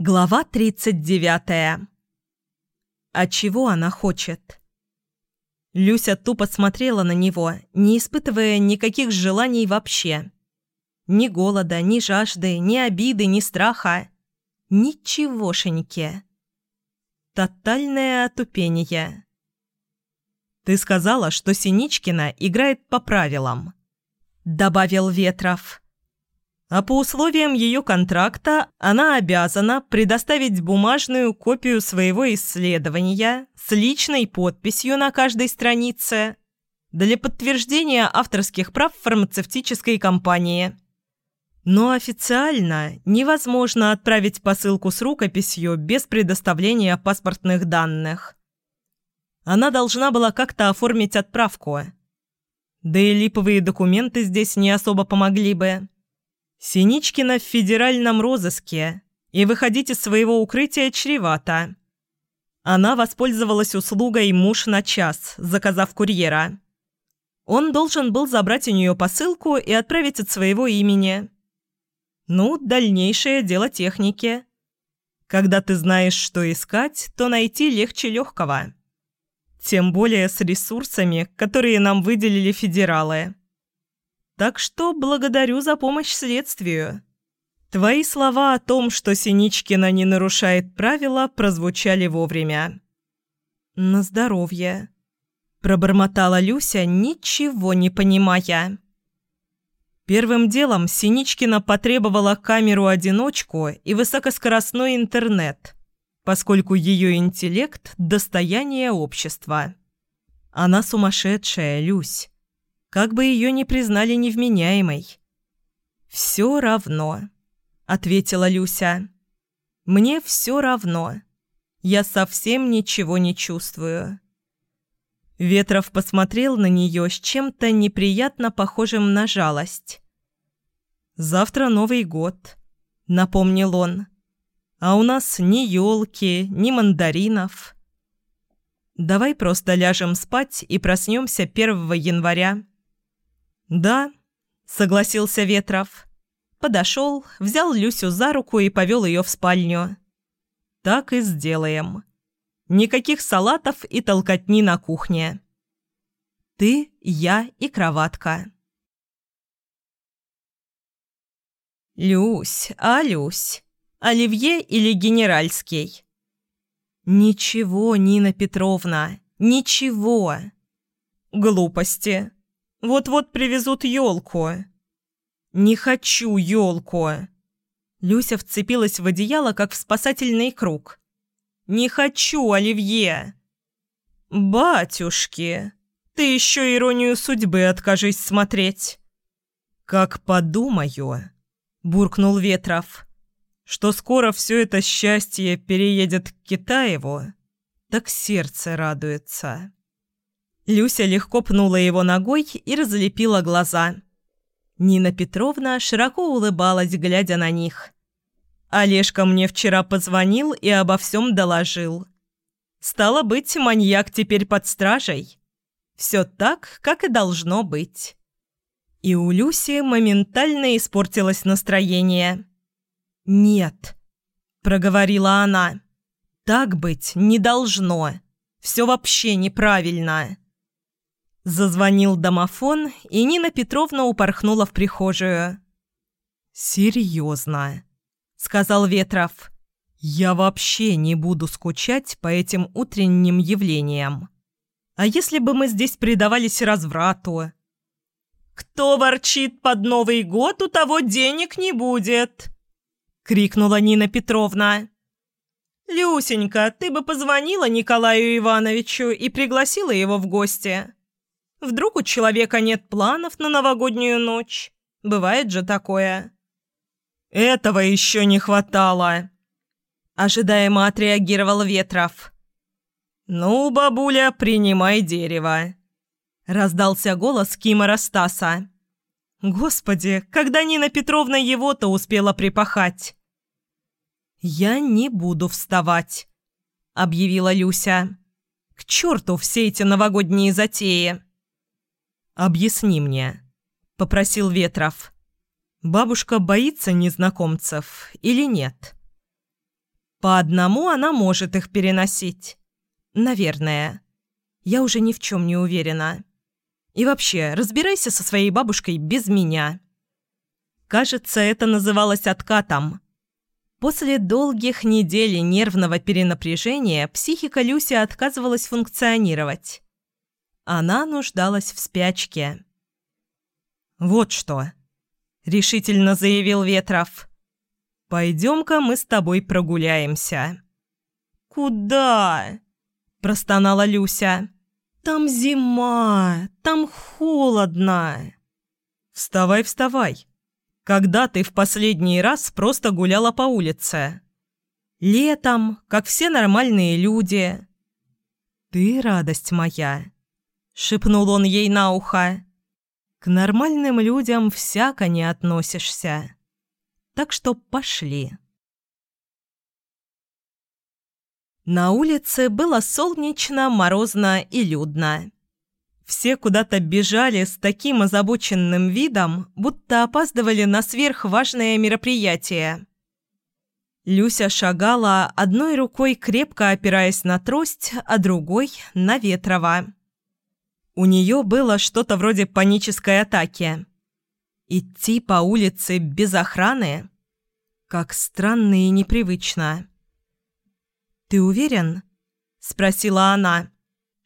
Глава 39. А чего она хочет? Люся тупо смотрела на него, не испытывая никаких желаний вообще. Ни голода, ни жажды, ни обиды, ни страха. Ничегошеньки. Тотальное отупение. «Ты сказала, что Синичкина играет по правилам», — добавил Ветров. А по условиям ее контракта она обязана предоставить бумажную копию своего исследования с личной подписью на каждой странице для подтверждения авторских прав фармацевтической компании. Но официально невозможно отправить посылку с рукописью без предоставления паспортных данных. Она должна была как-то оформить отправку. Да и липовые документы здесь не особо помогли бы. Синичкина в федеральном розыске, и выходить из своего укрытия чревато. Она воспользовалась услугой «муж на час», заказав курьера. Он должен был забрать у нее посылку и отправить от своего имени. Ну, дальнейшее дело техники. Когда ты знаешь, что искать, то найти легче легкого. Тем более с ресурсами, которые нам выделили федералы. Так что благодарю за помощь следствию. Твои слова о том, что Синичкина не нарушает правила, прозвучали вовремя. На здоровье. Пробормотала Люся, ничего не понимая. Первым делом Синичкина потребовала камеру-одиночку и высокоскоростной интернет, поскольку ее интеллект – достояние общества. Она сумасшедшая, Люсь как бы ее ни признали невменяемой. «Все равно», — ответила Люся. «Мне все равно. Я совсем ничего не чувствую». Ветров посмотрел на нее с чем-то неприятно похожим на жалость. «Завтра Новый год», — напомнил он. «А у нас ни елки, ни мандаринов». «Давай просто ляжем спать и проснемся 1 января». «Да», — согласился Ветров. Подошел, взял Люсю за руку и повел ее в спальню. «Так и сделаем. Никаких салатов и толкотни на кухне. Ты, я и кроватка». «Люсь, а Люсь, Оливье или генеральский?» «Ничего, Нина Петровна, ничего». «Глупости. Вот-вот привезут елку». «Не хочу елку!» Люся вцепилась в одеяло, как в спасательный круг. «Не хочу, Оливье!» «Батюшки, ты еще иронию судьбы откажись смотреть!» «Как подумаю!» – буркнул Ветров. «Что скоро все это счастье переедет к Китаеву, так сердце радуется». Люся легко пнула его ногой и разлепила глаза. Нина Петровна широко улыбалась, глядя на них. «Олежка мне вчера позвонил и обо всем доложил. Стало быть, маньяк теперь под стражей. Все так, как и должно быть». И у Люси моментально испортилось настроение. «Нет», — проговорила она, — «так быть не должно. Все вообще неправильно». Зазвонил домофон, и Нина Петровна упорхнула в прихожую. «Серьезно», — сказал Ветров. «Я вообще не буду скучать по этим утренним явлениям. А если бы мы здесь предавались разврату?» «Кто ворчит под Новый год, у того денег не будет!» — крикнула Нина Петровна. «Люсенька, ты бы позвонила Николаю Ивановичу и пригласила его в гости. Вдруг у человека нет планов на новогоднюю ночь? Бывает же такое. Этого еще не хватало. Ожидаемо отреагировал Ветров. «Ну, бабуля, принимай дерево», — раздался голос Кима Растаса. «Господи, когда Нина Петровна его-то успела припахать?» «Я не буду вставать», — объявила Люся. «К черту все эти новогодние затеи!» «Объясни мне», — попросил Ветров. «Бабушка боится незнакомцев или нет?» По одному она может их переносить. Наверное. Я уже ни в чем не уверена. И вообще, разбирайся со своей бабушкой без меня. Кажется, это называлось откатом. После долгих недель нервного перенапряжения психика Люси отказывалась функционировать. Она нуждалась в спячке. «Вот что», — решительно заявил Ветров. «Пойдем-ка мы с тобой прогуляемся». «Куда?» – простонала Люся. «Там зима, там холодно». «Вставай, вставай. Когда ты в последний раз просто гуляла по улице?» «Летом, как все нормальные люди». «Ты радость моя», — шепнул он ей на ухо. «К нормальным людям всяко не относишься. Так что пошли». На улице было солнечно, морозно и людно. Все куда-то бежали с таким озабоченным видом, будто опаздывали на сверхважное мероприятие. Люся шагала, одной рукой крепко опираясь на трость, а другой – на Ветрова. У нее было что-то вроде панической атаки. Идти по улице без охраны? Как странно и непривычно. «Ты уверен?» – спросила она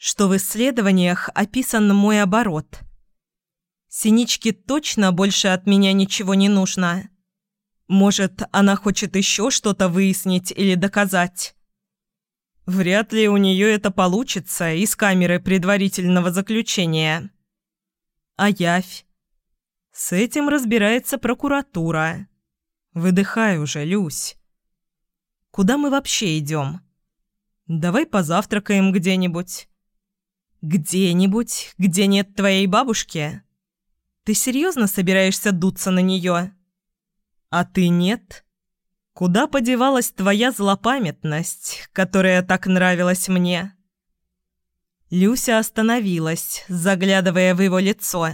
что в исследованиях описан мой оборот. Синичке точно больше от меня ничего не нужно. Может, она хочет еще что-то выяснить или доказать? Вряд ли у нее это получится из камеры предварительного заключения. А явь? С этим разбирается прокуратура. Выдыхай уже, Люсь. Куда мы вообще идем? Давай позавтракаем где-нибудь. «Где-нибудь, где нет твоей бабушки? Ты серьезно собираешься дуться на нее? А ты нет? Куда подевалась твоя злопамятность, которая так нравилась мне?» Люся остановилась, заглядывая в его лицо.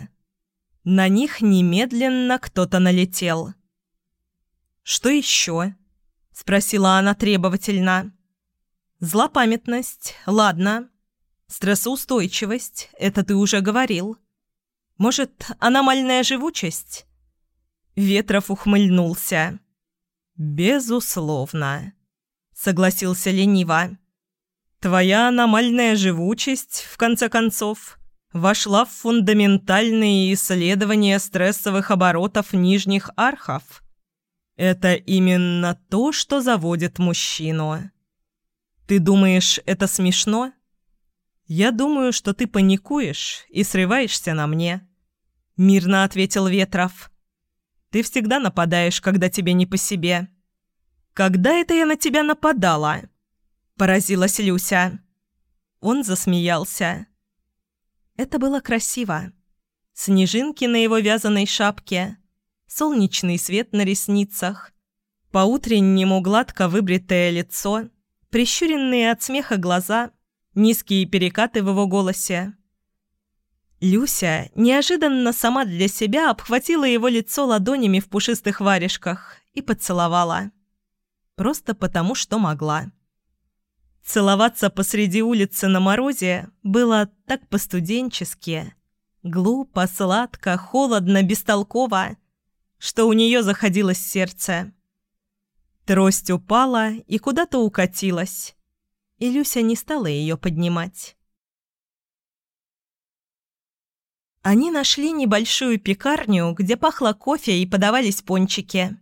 На них немедленно кто-то налетел. «Что еще?» – спросила она требовательно. «Злопамятность, ладно. Стрессоустойчивость, это ты уже говорил. Может, аномальная живучесть? Ветров ухмыльнулся. «Безусловно», — согласился лениво. «Твоя аномальная живучесть, в конце концов, вошла в фундаментальные исследования стрессовых оборотов нижних архов. Это именно то, что заводит мужчину. Ты думаешь, это смешно?» «Я думаю, что ты паникуешь и срываешься на мне», — мирно ответил Ветров. «Ты всегда нападаешь, когда тебе не по себе». «Когда это я на тебя нападала?» — поразилась Люся. Он засмеялся. Это было красиво. Снежинки на его вязаной шапке, солнечный свет на ресницах, по-утреннему гладко выбритое лицо, прищуренные от смеха глаза — низкие перекаты в его голосе. Люся неожиданно сама для себя обхватила его лицо ладонями в пушистых варежках и поцеловала. Просто потому, что могла. Целоваться посреди улицы на морозе было так постуденчески, глупо, сладко, холодно, бестолково, что у нее заходилось сердце. Трость упала и куда-то укатилась и Люся не стала ее поднимать. Они нашли небольшую пекарню, где пахло кофе и подавались пончики.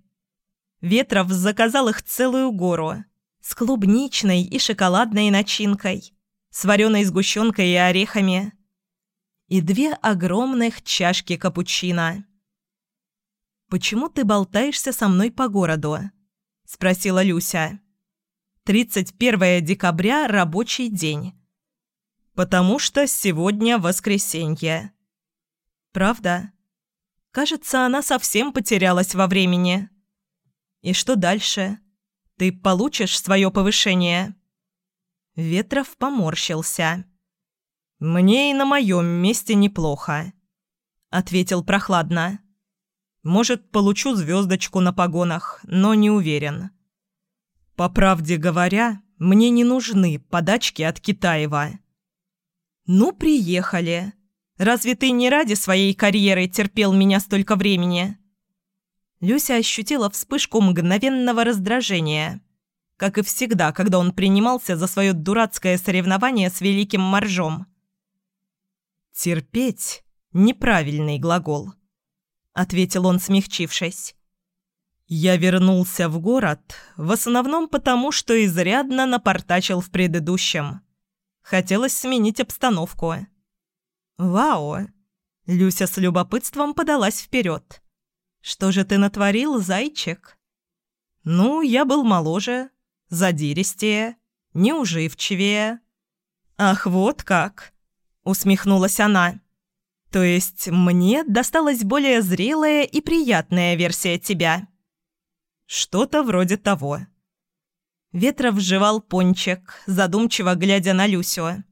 Ветров заказал их целую гору с клубничной и шоколадной начинкой, с вареной сгущенкой и орехами и две огромных чашки капучино. «Почему ты болтаешься со мной по городу?» – спросила Люся. 31 декабря – рабочий день. Потому что сегодня воскресенье. Правда? Кажется, она совсем потерялась во времени. И что дальше? Ты получишь свое повышение? Ветров поморщился. «Мне и на моем месте неплохо», — ответил прохладно. «Может, получу звездочку на погонах, но не уверен». По правде говоря, мне не нужны подачки от Китаева. Ну, приехали. Разве ты не ради своей карьеры терпел меня столько времени? Люся ощутила вспышку мгновенного раздражения. Как и всегда, когда он принимался за свое дурацкое соревнование с великим моржом. «Терпеть – неправильный глагол», – ответил он, смягчившись. «Я вернулся в город в основном потому, что изрядно напортачил в предыдущем. Хотелось сменить обстановку». «Вау!» – Люся с любопытством подалась вперед. «Что же ты натворил, зайчик?» «Ну, я был моложе, задиристее, неуживчивее». «Ах, вот как!» – усмехнулась она. «То есть мне досталась более зрелая и приятная версия тебя?» «Что-то вроде того». Ветров жевал пончик, задумчиво глядя на Люсю.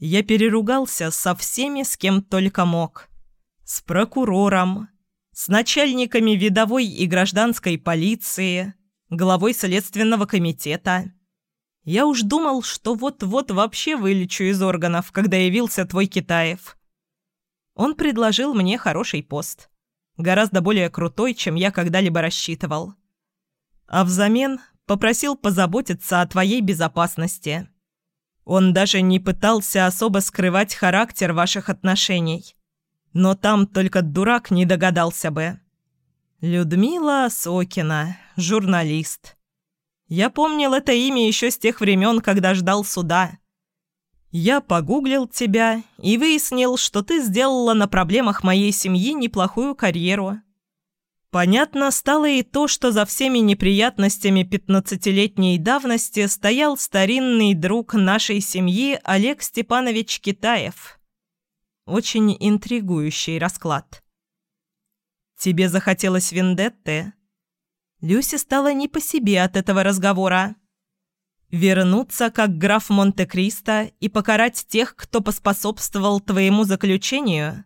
Я переругался со всеми, с кем только мог. С прокурором, с начальниками видовой и гражданской полиции, главой следственного комитета. Я уж думал, что вот-вот вообще вылечу из органов, когда явился твой Китаев. Он предложил мне хороший пост. Гораздо более крутой, чем я когда-либо рассчитывал. А взамен попросил позаботиться о твоей безопасности. Он даже не пытался особо скрывать характер ваших отношений. Но там только дурак не догадался бы. Людмила Сокина, журналист. Я помнил это имя еще с тех времен, когда ждал суда. Я погуглил тебя и выяснил, что ты сделала на проблемах моей семьи неплохую карьеру. Понятно стало и то, что за всеми неприятностями пятнадцатилетней давности стоял старинный друг нашей семьи Олег Степанович Китаев. Очень интригующий расклад. «Тебе захотелось вендетты?» Люси стала не по себе от этого разговора. «Вернуться, как граф Монте-Кристо, и покарать тех, кто поспособствовал твоему заключению?»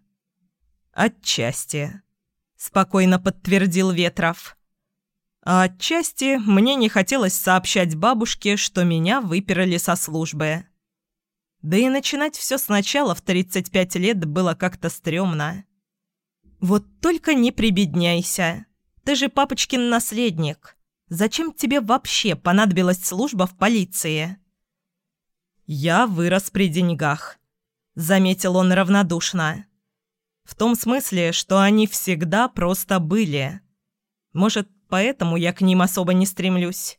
«Отчасти», — спокойно подтвердил Ветров. «А отчасти мне не хотелось сообщать бабушке, что меня выперли со службы». Да и начинать все сначала в 35 лет было как-то стрёмно. «Вот только не прибедняйся. Ты же папочкин наследник. Зачем тебе вообще понадобилась служба в полиции?» «Я вырос при деньгах», — заметил он равнодушно. «В том смысле, что они всегда просто были. Может, поэтому я к ним особо не стремлюсь».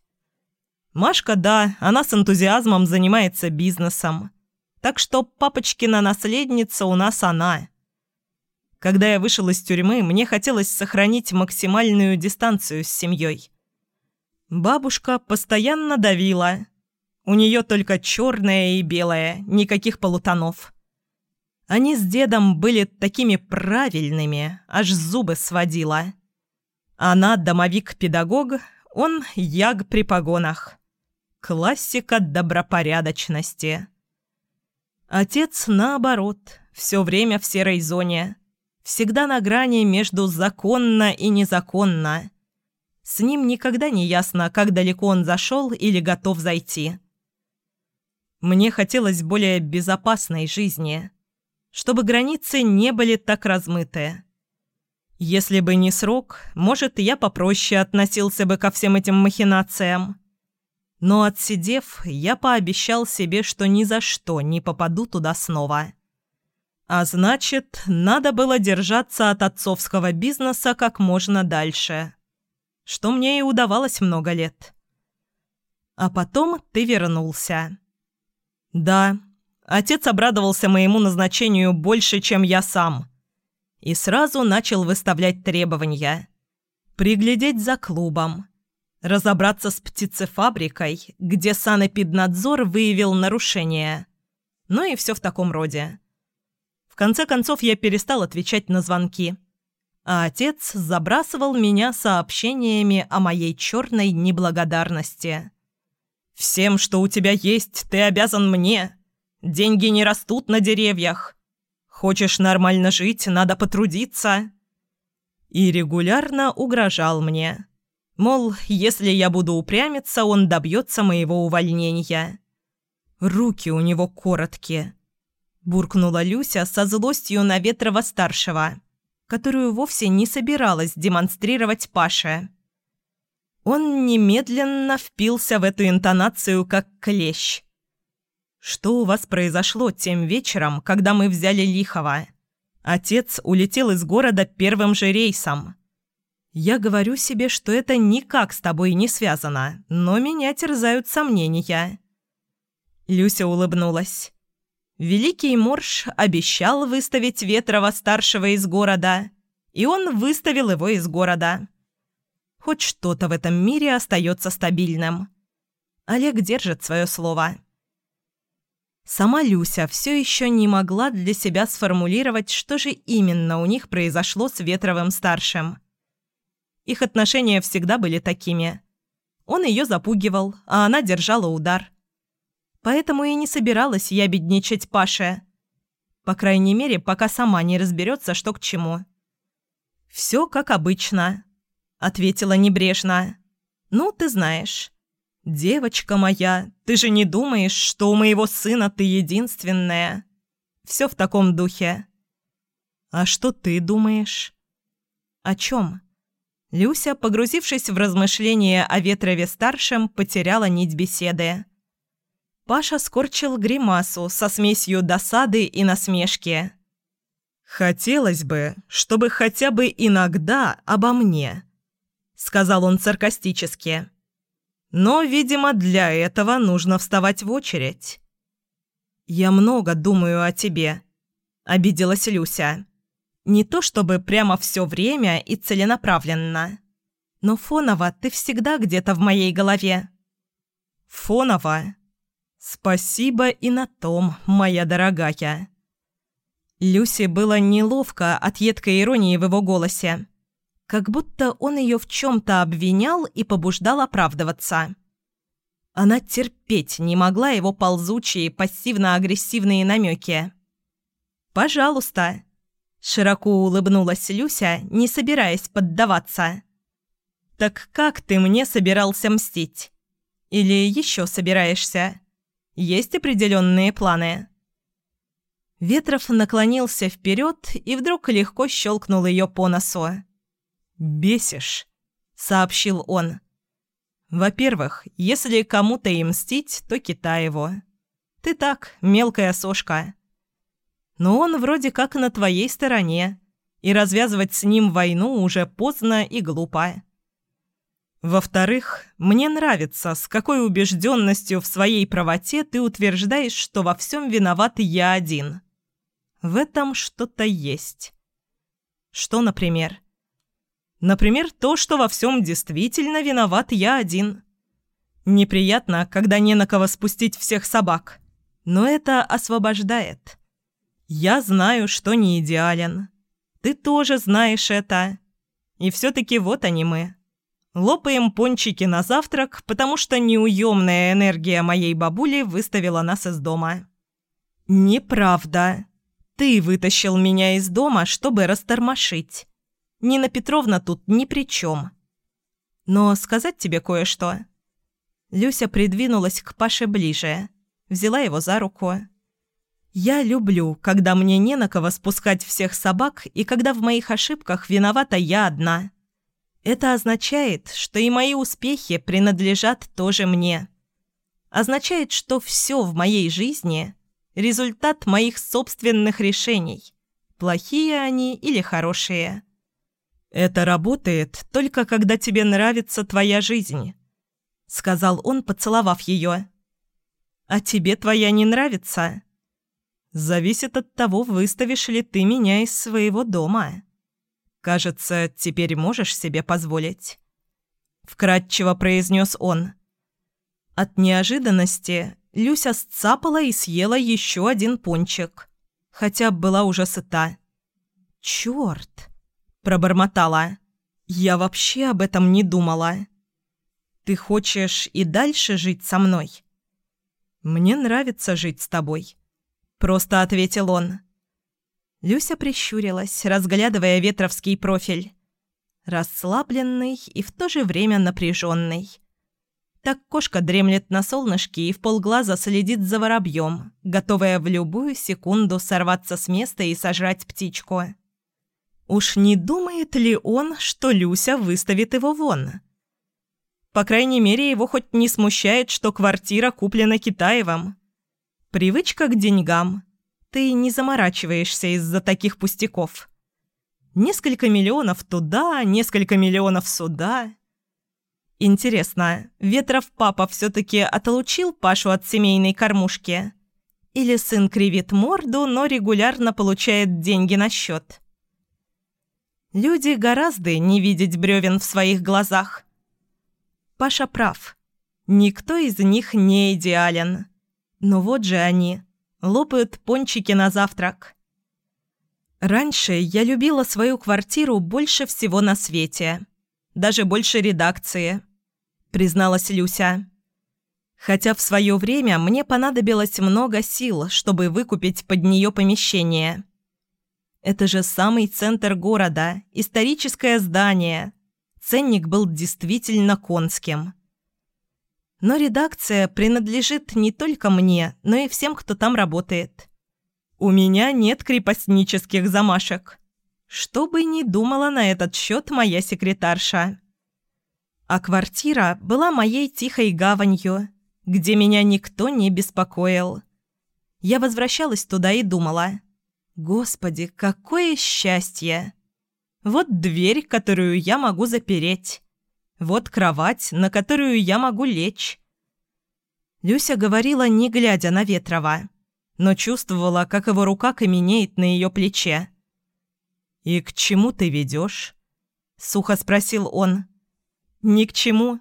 Машка, да, она с энтузиазмом занимается бизнесом. Так что папочкина наследница у нас она. Когда я вышел из тюрьмы, мне хотелось сохранить максимальную дистанцию с семьей. Бабушка постоянно давила. У нее только черное и белое, никаких полутонов. Они с дедом были такими правильными, аж зубы сводила. Она домовик-педагог, он яг при погонах. Классика добропорядочности. Отец, наоборот, все время в серой зоне. Всегда на грани между законно и незаконно. С ним никогда не ясно, как далеко он зашел или готов зайти. Мне хотелось более безопасной жизни, чтобы границы не были так размыты. Если бы не срок, может, я попроще относился бы ко всем этим махинациям. Но отсидев, я пообещал себе, что ни за что не попаду туда снова. А значит, надо было держаться от отцовского бизнеса как можно дальше. Что мне и удавалось много лет. А потом ты вернулся. Да, отец обрадовался моему назначению больше, чем я сам. И сразу начал выставлять требования. Приглядеть за клубом разобраться с птицефабрикой, где санэпиднадзор выявил нарушение. Ну и все в таком роде. В конце концов, я перестал отвечать на звонки. А отец забрасывал меня сообщениями о моей черной неблагодарности. «Всем, что у тебя есть, ты обязан мне. Деньги не растут на деревьях. Хочешь нормально жить, надо потрудиться». И регулярно угрожал мне Мол, если я буду упрямиться, он добьется моего увольнения. Руки у него короткие. Буркнула Люся со злостью на Ветрова-старшего, которую вовсе не собиралась демонстрировать Паше. Он немедленно впился в эту интонацию как клещ. «Что у вас произошло тем вечером, когда мы взяли Лихова? Отец улетел из города первым же рейсом. Я говорю себе, что это никак с тобой не связано, но меня терзают сомнения». Люся улыбнулась. Великий Морж обещал выставить Ветрова-старшего из города, и он выставил его из города. Хоть что-то в этом мире остается стабильным. Олег держит свое слово. Сама Люся все еще не могла для себя сформулировать, что же именно у них произошло с Ветровым-старшим. Их отношения всегда были такими. Он ее запугивал, а она держала удар. Поэтому и не собиралась я бедничать Паше. По крайней мере, пока сама не разберется, что к чему. «Все как обычно», — ответила небрежно. «Ну, ты знаешь. Девочка моя, ты же не думаешь, что у моего сына ты единственная?» Все в таком духе. «А что ты думаешь?» «О чем?» Люся, погрузившись в размышления о Ветрове-старшем, потеряла нить беседы. Паша скорчил гримасу со смесью досады и насмешки. «Хотелось бы, чтобы хотя бы иногда обо мне», — сказал он саркастически. «Но, видимо, для этого нужно вставать в очередь». «Я много думаю о тебе», — обиделась Люся. «Не то чтобы прямо все время и целенаправленно, но фоново ты всегда где-то в моей голове». «Фоново?» «Спасибо и на том, моя дорогая». Люсе было неловко от едкой иронии в его голосе как будто он ее в чем-то обвинял и побуждал оправдываться. Она терпеть не могла его ползучие, пассивно-агрессивные намеки. «Пожалуйста», – широко улыбнулась Люся, не собираясь поддаваться. «Так как ты мне собирался мстить? Или еще собираешься? Есть определенные планы?» Ветров наклонился вперед и вдруг легко щелкнул ее по носу. «Бесишь», — сообщил он. «Во-первых, если кому-то и мстить, то Китаеву. Ты так, мелкая сошка. Но он вроде как на твоей стороне, и развязывать с ним войну уже поздно и глупо. Во-вторых, мне нравится, с какой убежденностью в своей правоте ты утверждаешь, что во всем виноват я один. В этом что-то есть. Что, например?» Например, то, что во всем действительно виноват я один. Неприятно, когда не на кого спустить всех собак. Но это освобождает. Я знаю, что не идеален. Ты тоже знаешь это. И все-таки вот они мы. Лопаем пончики на завтрак, потому что неуемная энергия моей бабули выставила нас из дома. Неправда. Ты вытащил меня из дома, чтобы растормошить. Нина Петровна тут ни при чем. Но сказать тебе кое-что». Люся придвинулась к Паше ближе, взяла его за руку. «Я люблю, когда мне не на кого спускать всех собак и когда в моих ошибках виновата я одна. Это означает, что и мои успехи принадлежат тоже мне. Означает, что все в моей жизни – результат моих собственных решений, плохие они или хорошие». «Это работает только когда тебе нравится твоя жизнь», — сказал он, поцеловав ее. «А тебе твоя не нравится?» «Зависит от того, выставишь ли ты меня из своего дома. Кажется, теперь можешь себе позволить», — вкратчиво произнес он. От неожиданности Люся сцапала и съела еще один пончик, хотя была уже сыта. «Черт!» Пробормотала. «Я вообще об этом не думала. Ты хочешь и дальше жить со мной?» «Мне нравится жить с тобой», — просто ответил он. Люся прищурилась, разглядывая ветровский профиль. Расслабленный и в то же время напряженный. Так кошка дремлет на солнышке и в полглаза следит за воробьем, готовая в любую секунду сорваться с места и сожрать птичку. Уж не думает ли он, что Люся выставит его вон? По крайней мере, его хоть не смущает, что квартира куплена Китаевым. Привычка к деньгам. Ты не заморачиваешься из-за таких пустяков. Несколько миллионов туда, несколько миллионов сюда. Интересно, Ветров папа все-таки отлучил Пашу от семейной кормушки? Или сын кривит морду, но регулярно получает деньги на счет? Люди гораздо не видеть бревен в своих глазах. Паша прав. Никто из них не идеален. Но вот же они. Лопают пончики на завтрак. Раньше я любила свою квартиру больше всего на свете. Даже больше редакции, призналась Люся. Хотя в свое время мне понадобилось много сил, чтобы выкупить под нее помещение. Это же самый центр города, историческое здание, ценник был действительно конским. Но редакция принадлежит не только мне, но и всем, кто там работает. У меня нет крепостнических замашек. Что бы ни думала на этот счет моя секретарша. А квартира была моей тихой гаванью, где меня никто не беспокоил. Я возвращалась туда и думала, «Господи, какое счастье!» Вот дверь, которую я могу запереть. Вот кровать, на которую я могу лечь. Люся говорила, не глядя на Ветрова, но чувствовала, как его рука каменеет на ее плече. «И к чему ты ведешь?» — сухо спросил он. «Ни к чему.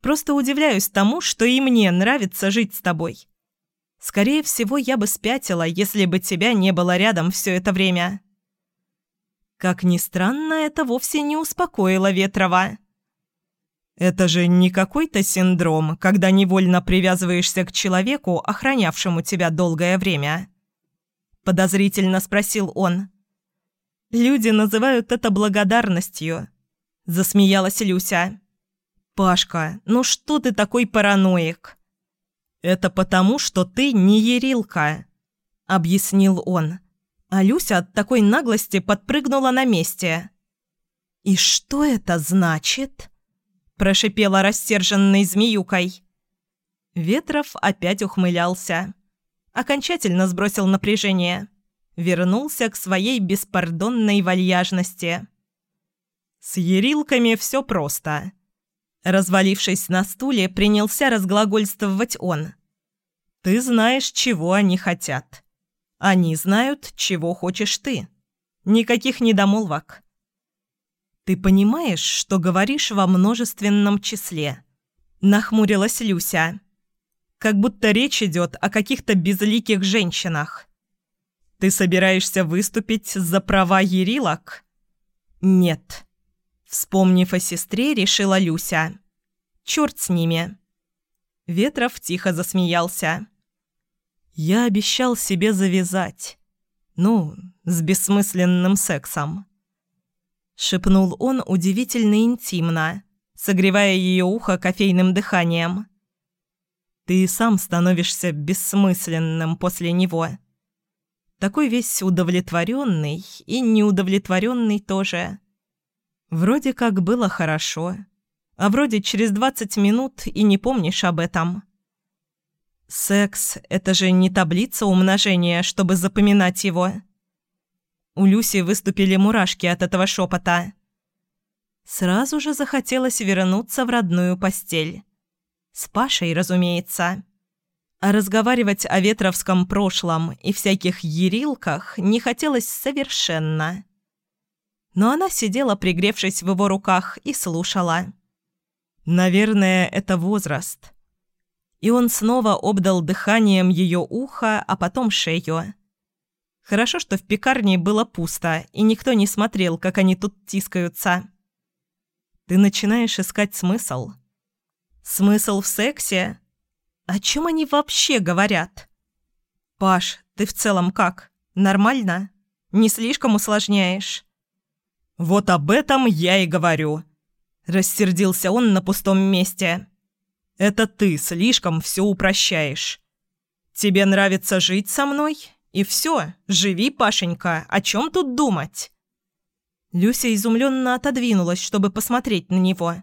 Просто удивляюсь тому, что и мне нравится жить с тобой. Скорее всего, я бы спятила, если бы тебя не было рядом все это время». Как ни странно, это вовсе не успокоило Ветрова. Это же не какой-то синдром, когда невольно привязываешься к человеку, охранявшему тебя долгое время. Подозрительно спросил он. Люди называют это благодарностью. Засмеялась Люся. «Пашка, ну что ты такой параноик?» «Это потому, что ты не ерилка», — объяснил он. А Люся от такой наглости подпрыгнула на месте. «И что это значит?» – прошипела рассерженной змеюкой. Ветров опять ухмылялся. Окончательно сбросил напряжение. Вернулся к своей беспардонной вальяжности. «С ерилками все просто». Развалившись на стуле, принялся разглагольствовать он. «Ты знаешь, чего они хотят. Они знают, чего хочешь ты. Никаких недомолвок. Ты понимаешь, что говоришь во множественном числе? Нахмурилась Люся. Как будто речь идет о каких-то безликих женщинах. Ты собираешься выступить за права ерилок? Нет. Вспомнив о сестре, решила Люся. Черт с ними. Ветров тихо засмеялся. Я обещал себе завязать. Ну, с бессмысленным сексом. Шепнул он удивительно интимно, согревая ее ухо кофейным дыханием. Ты сам становишься бессмысленным после него. Такой весь удовлетворенный и неудовлетворенный тоже. Вроде как было хорошо, а вроде через двадцать минут и не помнишь об этом. Секс – это же не таблица умножения, чтобы запоминать его. У Люси выступили мурашки от этого шепота. Сразу же захотелось вернуться в родную постель. С Пашей, разумеется. А разговаривать о ветровском прошлом и всяких ерилках не хотелось совершенно. Но она сидела, пригревшись в его руках, и слушала. «Наверное, это возраст» и он снова обдал дыханием ее ухо, а потом шею. Хорошо, что в пекарне было пусто, и никто не смотрел, как они тут тискаются. Ты начинаешь искать смысл. Смысл в сексе? О чем они вообще говорят? Паш, ты в целом как? Нормально? Не слишком усложняешь? «Вот об этом я и говорю», – рассердился он на пустом месте. «Это ты слишком все упрощаешь. Тебе нравится жить со мной? И все, живи, Пашенька, о чем тут думать?» Люся изумленно отодвинулась, чтобы посмотреть на него.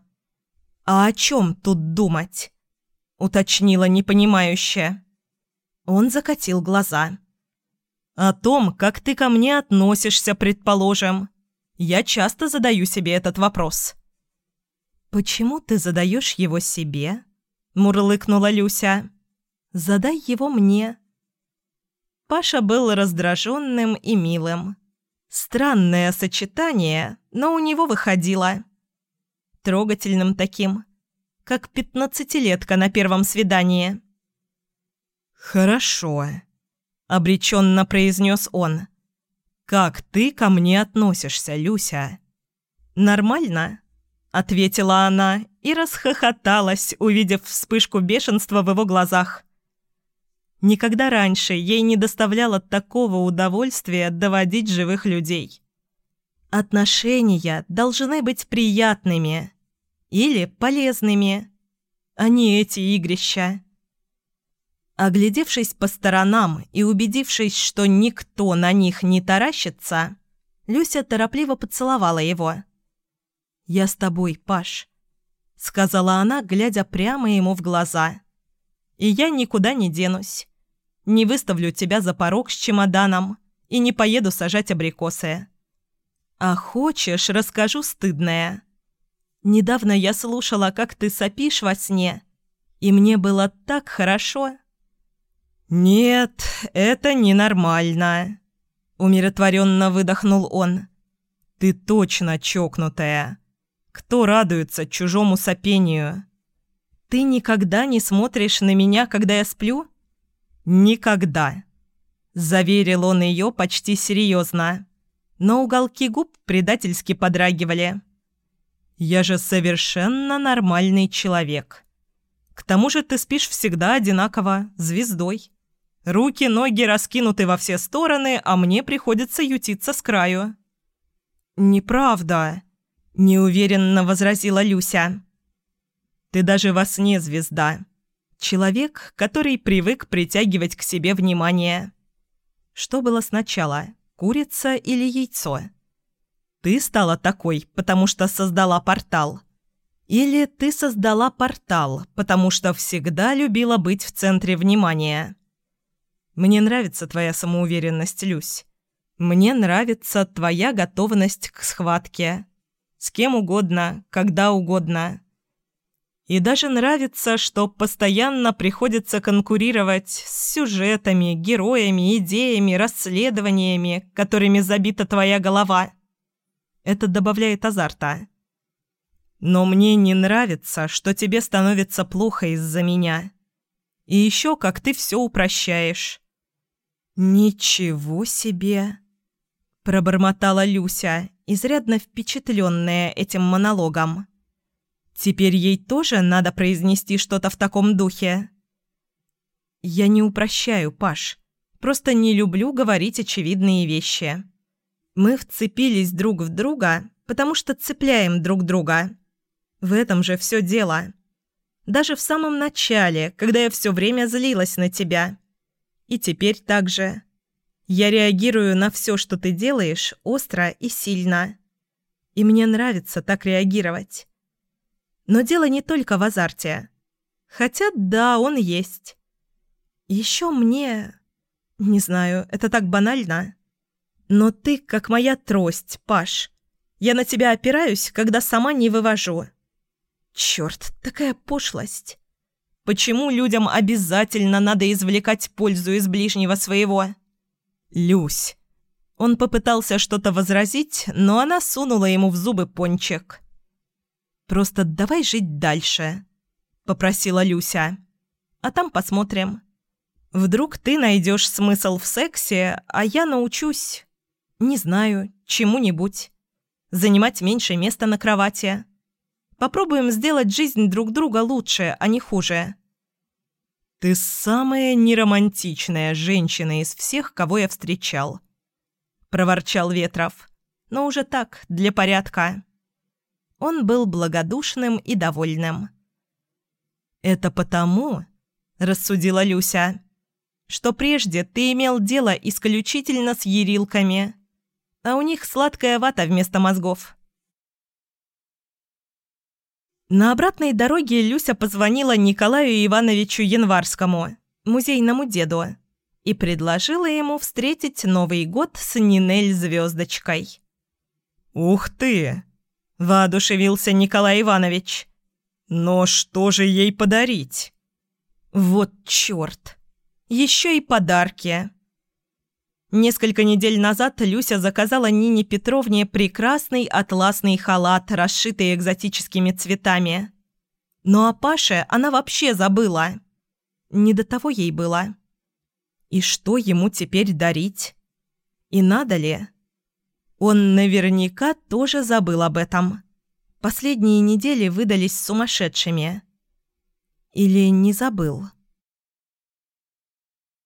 «А о чем тут думать?» – уточнила непонимающе. Он закатил глаза. «О том, как ты ко мне относишься, предположим. Я часто задаю себе этот вопрос». «Почему ты задаешь его себе?» – мурлыкнула Люся. «Задай его мне». Паша был раздраженным и милым. Странное сочетание, но у него выходило. Трогательным таким, как пятнадцатилетка на первом свидании. «Хорошо», — обреченно произнес он. «Как ты ко мне относишься, Люся?» «Нормально», — ответила она и расхохоталась, увидев вспышку бешенства в его глазах. Никогда раньше ей не доставляло такого удовольствия доводить живых людей. Отношения должны быть приятными или полезными, а не эти игрища. Оглядевшись по сторонам и убедившись, что никто на них не таращится, Люся торопливо поцеловала его. «Я с тобой, Паш», — сказала она, глядя прямо ему в глаза. «И я никуда не денусь. Не выставлю тебя за порог с чемоданом и не поеду сажать абрикосы. А хочешь, расскажу стыдное. Недавно я слушала, как ты сопишь во сне, и мне было так хорошо». «Нет, это ненормально», — умиротворенно выдохнул он. «Ты точно чокнутая. Кто радуется чужому сопению?» «Ты никогда не смотришь на меня, когда я сплю?» «Никогда», — заверил он ее почти серьезно. Но уголки губ предательски подрагивали. «Я же совершенно нормальный человек. К тому же ты спишь всегда одинаково, звездой». Руки, ноги раскинуты во все стороны, а мне приходится ютиться с краю». «Неправда», – неуверенно возразила Люся. «Ты даже во сне звезда. Человек, который привык притягивать к себе внимание. Что было сначала, курица или яйцо? Ты стала такой, потому что создала портал. Или ты создала портал, потому что всегда любила быть в центре внимания?» Мне нравится твоя самоуверенность, Люсь. Мне нравится твоя готовность к схватке. С кем угодно, когда угодно. И даже нравится, что постоянно приходится конкурировать с сюжетами, героями, идеями, расследованиями, которыми забита твоя голова. Это добавляет азарта. Но мне не нравится, что тебе становится плохо из-за меня. И еще как ты все упрощаешь. «Ничего себе!» – пробормотала Люся, изрядно впечатленная этим монологом. «Теперь ей тоже надо произнести что-то в таком духе?» «Я не упрощаю, Паш. Просто не люблю говорить очевидные вещи. Мы вцепились друг в друга, потому что цепляем друг друга. В этом же все дело. Даже в самом начале, когда я все время злилась на тебя». И теперь так же. Я реагирую на все, что ты делаешь, остро и сильно. И мне нравится так реагировать. Но дело не только в азарте. Хотя да, он есть. Еще мне... Не знаю, это так банально. Но ты как моя трость, Паш. Я на тебя опираюсь, когда сама не вывожу. Черт, такая пошлость. Почему людям обязательно надо извлекать пользу из ближнего своего? Люсь. Он попытался что-то возразить, но она сунула ему в зубы пончик. «Просто давай жить дальше», — попросила Люся. «А там посмотрим. Вдруг ты найдешь смысл в сексе, а я научусь, не знаю, чему-нибудь. Занимать меньше места на кровати». Попробуем сделать жизнь друг друга лучше, а не хуже. Ты самая неромантичная женщина из всех, кого я встречал, проворчал Ветров. но уже так, для порядка. Он был благодушным и довольным. «Это потому, — рассудила Люся, — что прежде ты имел дело исключительно с ерилками, а у них сладкая вата вместо мозгов». На обратной дороге Люся позвонила Николаю Ивановичу Январскому, музейному деду, и предложила ему встретить Новый год с Нинель Звездочкой. «Ух ты!» – воодушевился Николай Иванович. «Но что же ей подарить?» «Вот черт! Еще и подарки!» Несколько недель назад Люся заказала Нине Петровне прекрасный атласный халат, расшитый экзотическими цветами. Но о Паше она вообще забыла. Не до того ей было. И что ему теперь дарить? И надо ли? Он наверняка тоже забыл об этом. Последние недели выдались сумасшедшими. Или не забыл?